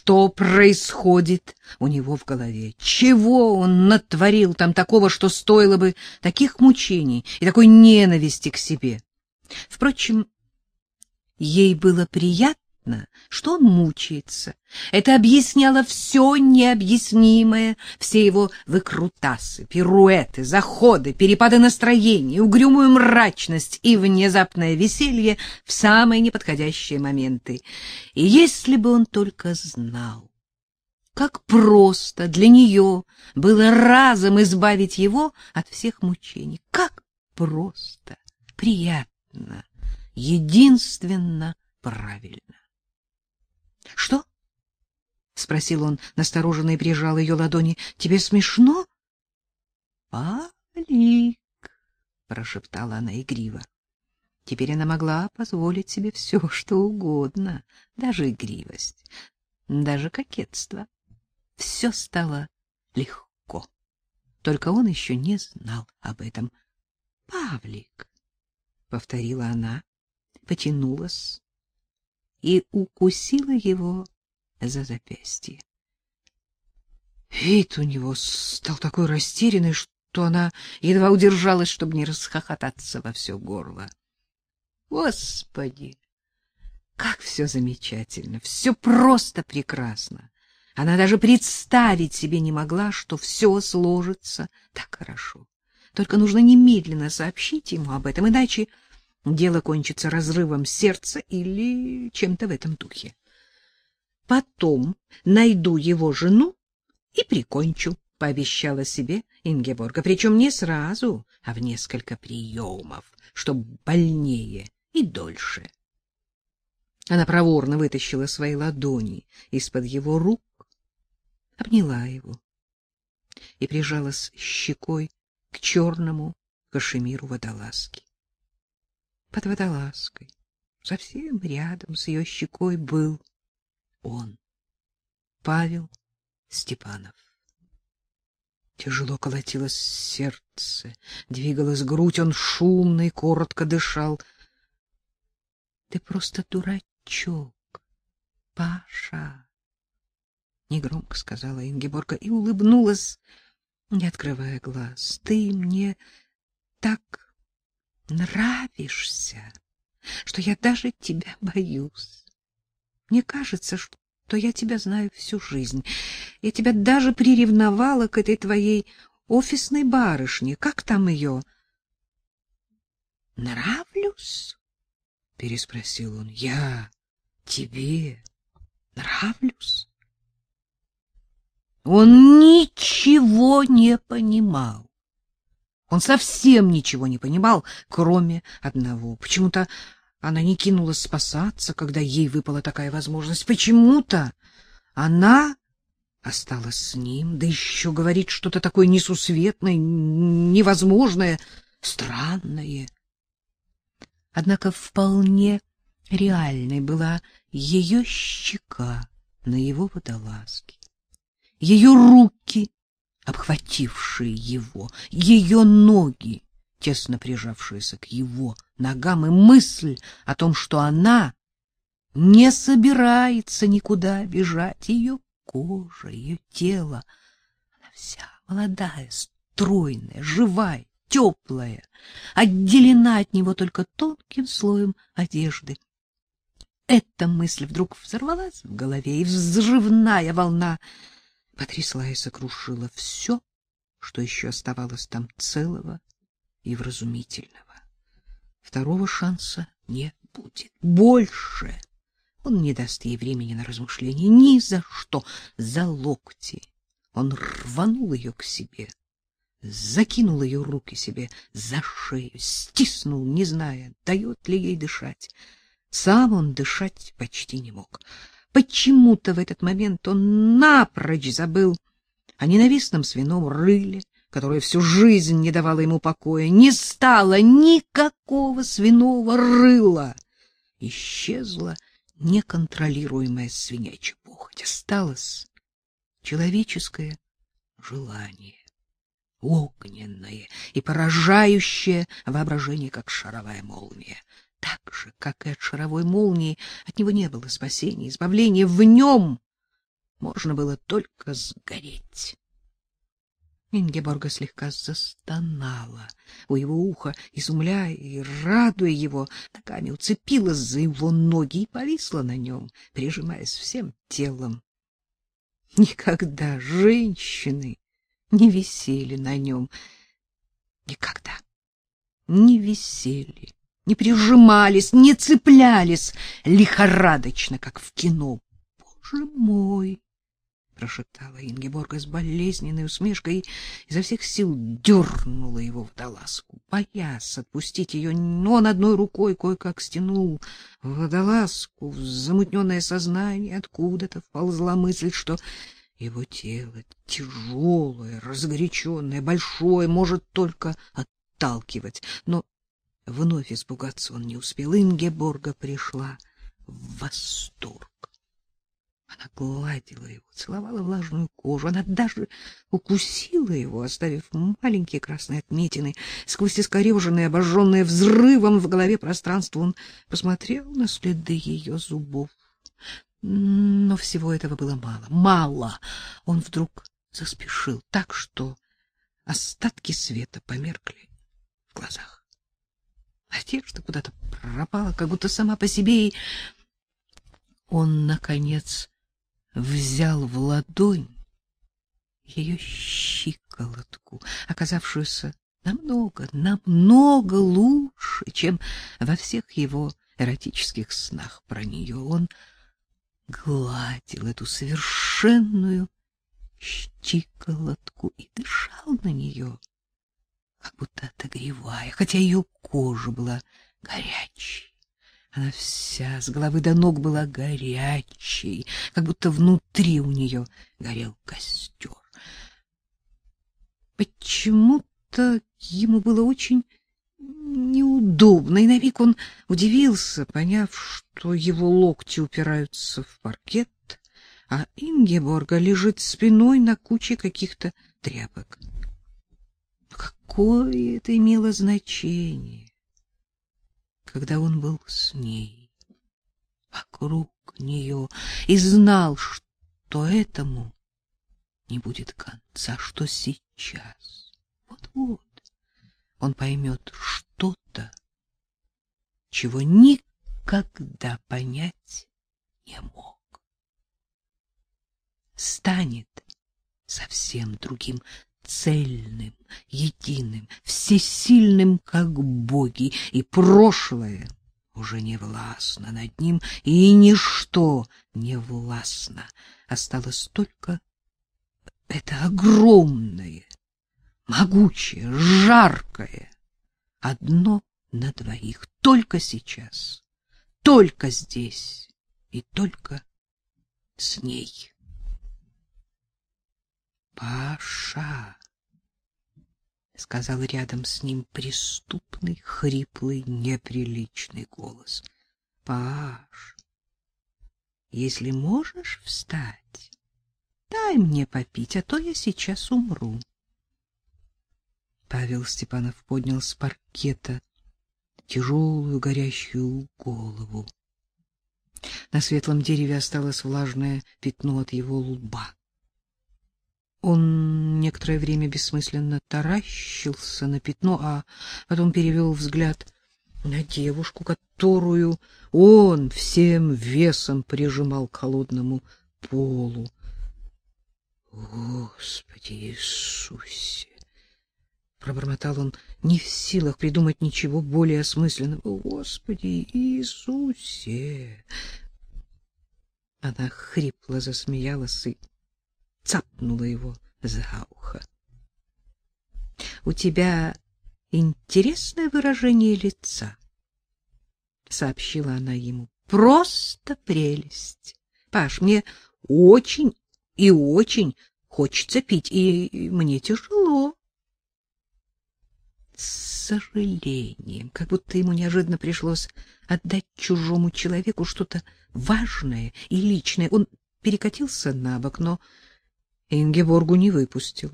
Что происходит у него в голове? Чего он натворил там такого, что стоило бы таких мучений и такой ненависти к себе? Впрочем, ей было приятно, что он мучается. Это объясняло все необъяснимое, все его выкрутасы, пируэты, заходы, перепады настроения, угрюмую мрачность и внезапное веселье в самые неподходящие моменты. И если бы он только знал, как просто для нее было разом избавить его от всех мучений, как просто, приятно, единственно правильно. — Что? — спросил он настороженно и прижал ее ладони. — Тебе смешно? — Палик, — прошептала она игриво. Теперь она могла позволить себе все, что угодно, даже игривость, даже кокетство. Все стало легко. Только он еще не знал об этом. — Павлик, — повторила она, потянулась и укусила его за запястье. Вид у него стал такой растерянный, что она едва удержалась, чтобы не расхохотаться во все горло. Господи, как все замечательно, все просто прекрасно. Она даже представить себе не могла, что все сложится так хорошо. Только нужно немедленно сообщить ему об этом, иначе дело кончится разрывом сердца или чем-то в этом духе. Потом найду его жену и прикончу, пообещала себе Ингеборга, причем не сразу, а в несколько приемов, чтобы больнее и дольше. Она проворно вытащила свои ладони из-под его рук, обняла его и прижалась щекой к черному кашемиру водолазки под водолазкой. Совсем рядом с ее щекой был он, Павел Степанов. Тяжело колотилось сердце, двигалась грудь, он шумно и коротко дышал. — Ты просто дурачок, Паша! — негромко сказала Ингеборга и улыбнулась, не открывая глаз. — Ты мне так нравишься, что я даже тебя боюсь. Мне кажется, что я тебя знаю всю жизнь. Я тебя даже приревновала к этой твоей офисной барышне. Как там ее? Нравлюсь? переспросил он. Я тебе нравлюсь? Он ничего не понимал. Он совсем ничего не понимал, кроме одного. Почему-то она не кинулась спасаться, когда ей выпала такая возможность. Почему-то она осталась с ним, да еще говорит что-то такое несусветное, невозможное, странное. Однако вполне реальной была ее щека на его водолазке, ее руки обхватившие его, ее ноги, тесно прижавшиеся к его ногам, и мысль о том, что она не собирается никуда бежать, ее кожа, ее тело, она вся молодая, стройная, живая, теплая, отделена от него только тонким слоем одежды. Эта мысль вдруг взорвалась в голове, и взрывная волна потрясла и сокрушила все, что еще оставалось там целого и вразумительного. Второго шанса не будет. Больше он не даст ей времени на размышления ни за что. За локти он рванул ее к себе, закинул ее руки себе за шею, стиснул, не зная, дает ли ей дышать. Сам он дышать почти не мог. Почему-то в этот момент он напрочь забыл о ненавистном свином рыле, которое всю жизнь не давало ему покоя. Не стало никакого свиного рыла. Исчезла неконтролируемая свинячья похоть. Осталось человеческое желание, огненное и поражающее воображение, как шаровая молния. Так же, как и от шаровой молнии, от него не было спасения, избавления. В нем можно было только сгореть. Ингеборга слегка застонала у его уха, изумляя и радуя его, ногами уцепилась за его ноги и повисла на нем, прижимаясь всем телом. Никогда женщины не висели на нем, никогда не висели, не прижимались, не цеплялись лихорадочно, как в кино. Боже мой! прошептала Ингеборга с болезненной усмешкой и изо всех сил дернула его в водолазку. Боясь отпустить ее, но он одной рукой кое-как стянул водолазку в замутненное сознание. Откуда-то вползла мысль, что его тело тяжелое, разгоряченное, большое, может только отталкивать. Но вновь испугаться он не успел. Ингеборга пришла в восторг. Она гладила его, целовала влажную кожу, она даже укусила его, оставив маленькие красные отметины. Сквозь искореженное, обожженное взрывом в голове пространство он посмотрел на следы ее зубов. Но всего этого было мало, мало. Он вдруг заспешил так, что остатки света померкли в глазах. Одежда куда-то пропала, как будто сама по себе, и он, наконец, взял в ладонь ее щиколотку, оказавшуюся намного, намного лучше, чем во всех его эротических снах про нее. Он гладил эту совершенную щиколотку и дышал на нее, как будто отогревая, хотя ее кожа была горячей. Она вся с головы до ног была горячей, как будто внутри у нее горел костер. Почему-то ему было очень неудобно, и на миг он удивился, поняв, что его локти упираются в паркет, а Ингеборга лежит спиной на куче каких-то тряпок. Какое это имело значение? когда он был с ней, вокруг нее, и знал, что этому не будет конца, что сейчас, вот-вот, он поймет что-то, чего никогда понять не мог. Станет совсем другим, цельным, единым, всесильным, как боги, и прошлое уже не властно над ним, и ничто не властно. Осталось только это огромное, могучее, жаркое, одно на двоих, только сейчас, только здесь и только с ней. Паша, сказал рядом с ним преступный, хриплый, неприличный голос. Паш, если можешь встать, дай мне попить, а то я сейчас умру. Павел Степанов поднял с паркета тяжелую горящую голову. На светлом дереве осталось влажное пятно от его лба. Он некоторое время бессмысленно таращился на пятно, а потом перевел взгляд на девушку, которую он всем весом прижимал к холодному полу. Господи Иисусе! Пробормотал он, не в силах придумать ничего более осмысленного. Господи Иисусе! Она хрипло засмеялась и цапнула его за ухо. — У тебя интересное выражение лица, — сообщила она ему. — Просто прелесть. Паш, мне очень и очень хочется пить, и мне тяжело. С сожалением, как будто ему неожиданно пришлось отдать чужому человеку что-то важное и личное, он перекатился на бок, но Ингеборгу не выпустил.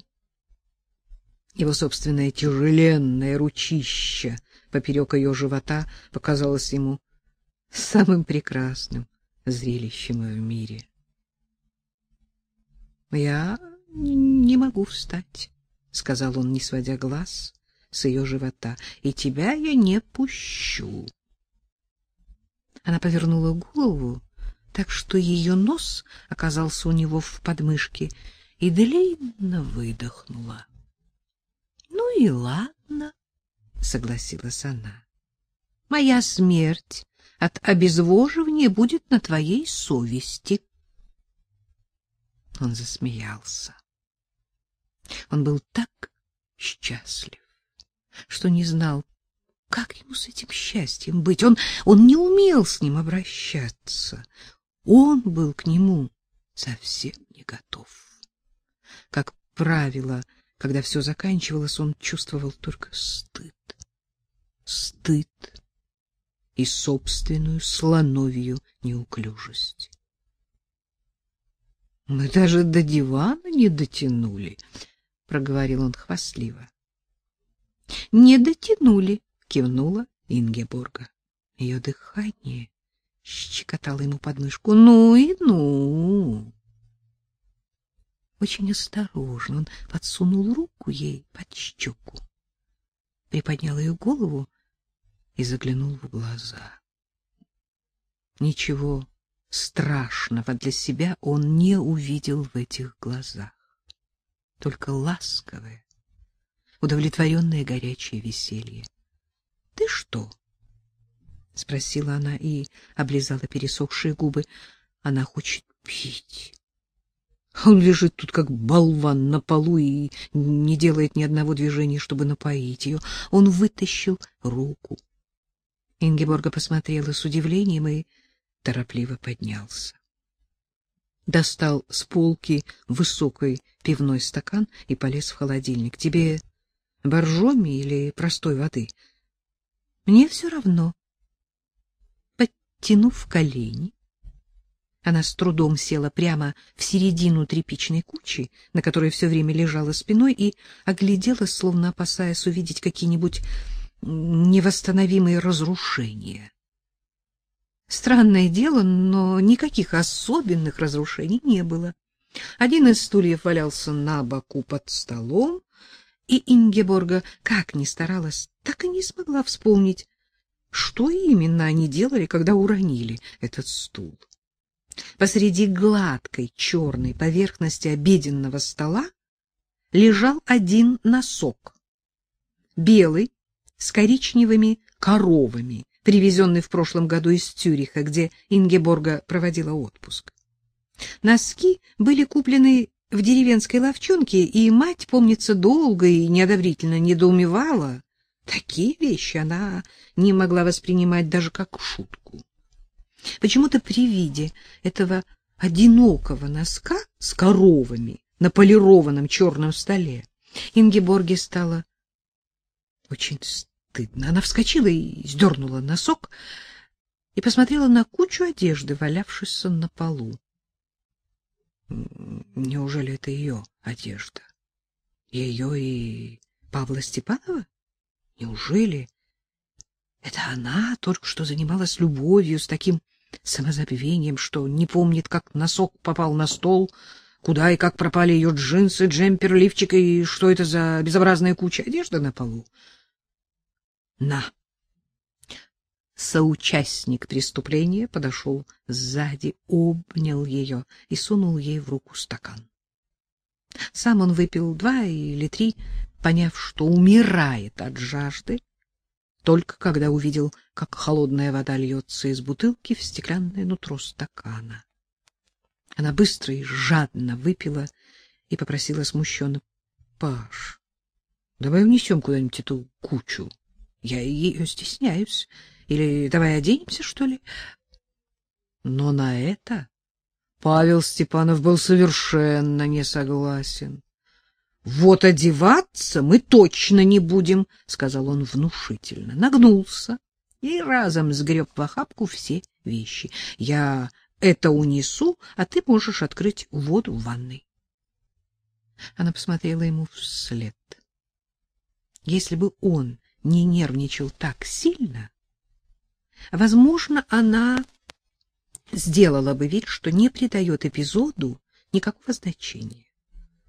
Его собственное тяжеленное ручище поперек ее живота показалось ему самым прекрасным зрелищем в мире. — Я не могу встать, — сказал он, не сводя глаз с ее живота, — и тебя я не пущу. Она повернула голову так, что ее нос оказался у него в подмышке, и длинно выдохнула. — Ну и ладно, — согласилась она. — Моя смерть от обезвоживания будет на твоей совести. Он засмеялся. Он был так счастлив, что не знал, как ему с этим счастьем быть. Он он не умел с ним обращаться. Он был к нему совсем не готов. Как правило, когда все заканчивалось, он чувствовал только стыд. Стыд и собственную слоновью неуклюжесть. — Мы даже до дивана не дотянули, — проговорил он хвастливо. — Не дотянули, — кивнула Ингеборга. Ее дыхание щекотало ему подмышку. — Ну и ну! Очень осторожно он подсунул руку ей под щеку, приподнял ее голову и заглянул в глаза. Ничего страшного для себя он не увидел в этих глазах, только ласковое, удовлетворенное горячее веселье. — Ты что? — спросила она и облизала пересохшие губы. Она хочет пить. Он лежит тут как болван на полу и не делает ни одного движения, чтобы напоить ее. Он вытащил руку, Ингеборга посмотрела с удивлением и торопливо поднялся. Достал с полки высокий пивной стакан и полез в холодильник. Тебе боржоми или простой воды? Мне все равно. Подтянув колени, она с трудом села прямо в середину тряпичной кучи, на которой все время лежала спиной, и огляделась, словно опасаясь увидеть какие-нибудь невосстановимые разрушения. Странное дело, но никаких особенных разрушений не было. Один из стульев валялся на боку под столом, и Ингеборга, как ни старалась, так и не смогла вспомнить, что именно они делали, когда уронили этот стул. Посреди гладкой черной поверхности обеденного стола лежал один носок, белый, с коричневыми коровами, привезенный в прошлом году из Цюриха, где Ингеборга проводила отпуск. Носки были куплены в деревенской лавчонке, и мать, помнится, долго и неодобрительно недоумевала. Такие вещи она не могла воспринимать даже как шутку. Почему-то при виде этого одинокого носка с коровами на полированном черном столе Ингеборге стало очень стыдно. Она вскочила и сдернула носок и посмотрела на кучу одежды, валявшейся на полу. Неужели это ее одежда? Ее и Павла Степанова? Неужели это она только что занималась любовью с таким самозабвением, что не помнит, как носок попал на стол, куда и как пропали ее джинсы, джемпер, лифчик и что это за безобразная куча одежды на полу? На. Соучастник преступления подошел сзади, обнял ее и сунул ей в руку стакан. Сам он выпил два или три, поняв, что умирает от жажды, только когда увидел, как холодная вода льется из бутылки в стеклянное нутро стакана. Она быстро и жадно выпила и попросила смущенно: — Паш, давай внесем куда-нибудь эту кучу. Я ее стесняюсь. Или давай оденемся, что ли? Но на это Павел Степанов был совершенно не согласен. Вот одеваться мы точно не будем, сказал он внушительно. Нагнулся и разом сгреб в охапку все вещи. Я это унесу, а ты можешь открыть воду в ванной. Она посмотрела ему вслед. Если бы он не нервничал так сильно, возможно, она сделала бы вид, что не придает эпизоду никакого значения.